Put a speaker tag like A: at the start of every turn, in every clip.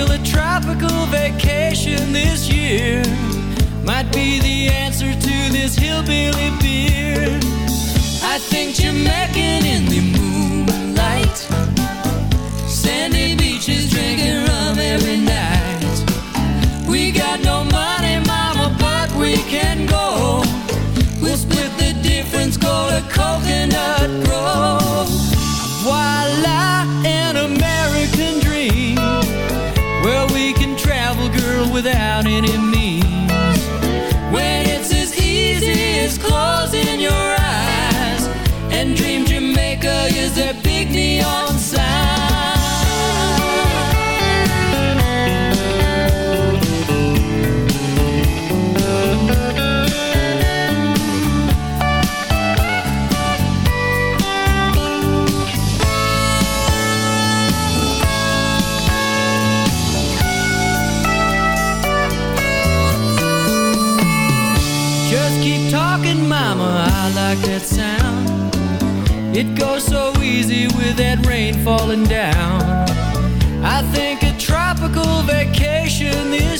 A: feel a tropical vacation this year might be the answer to this hillbilly beer. I think Jamaican in the It goes so easy with that rain falling down. I think a tropical vacation is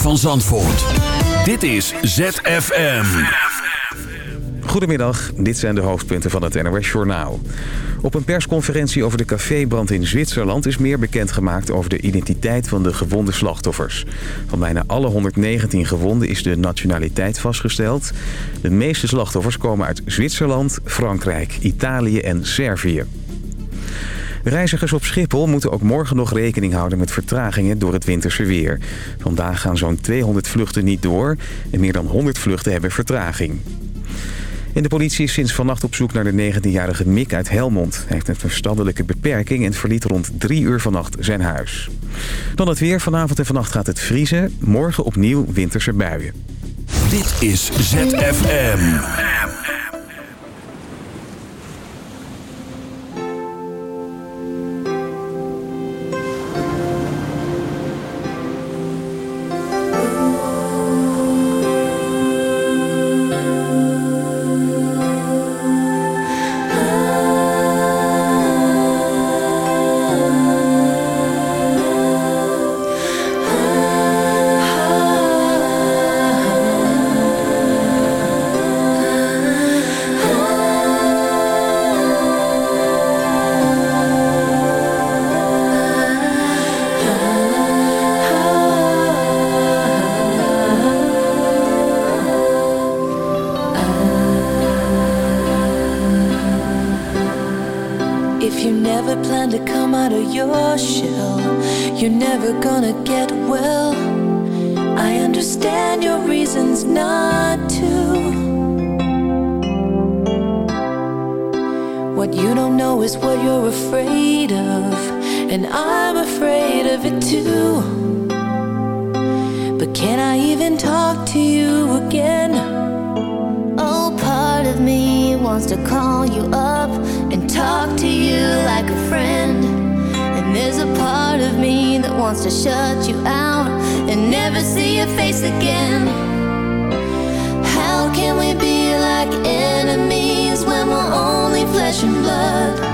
B: Van Zandvoort. Dit is ZFM.
C: Goedemiddag, dit zijn de hoofdpunten van het NOS Journaal. Op een persconferentie over de cafébrand in Zwitserland... is meer bekendgemaakt over de identiteit van de gewonde slachtoffers. Van bijna alle 119 gewonden is de nationaliteit vastgesteld. De meeste slachtoffers komen uit Zwitserland, Frankrijk, Italië en Servië. Reizigers op Schiphol moeten ook morgen nog rekening houden met vertragingen door het winterse weer. Vandaag gaan zo'n 200 vluchten niet door en meer dan 100 vluchten hebben vertraging. En de politie is sinds vannacht op zoek naar de 19-jarige Mick uit Helmond. Hij heeft een verstandelijke beperking en verliet rond 3 uur vannacht zijn huis. Dan het weer. Vanavond en vannacht gaat het vriezen. Morgen opnieuw winterse buien.
B: Dit is ZFM.
D: And I'm afraid of it too. But can I even talk to you again?
E: Oh, part of me wants to call you up and talk to you like a friend. And there's a part of me that wants to shut you out and never see your face again. How can we be like enemies when we're only flesh and blood?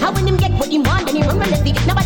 F: How when him get what he want, then he run relentlessly. Nobody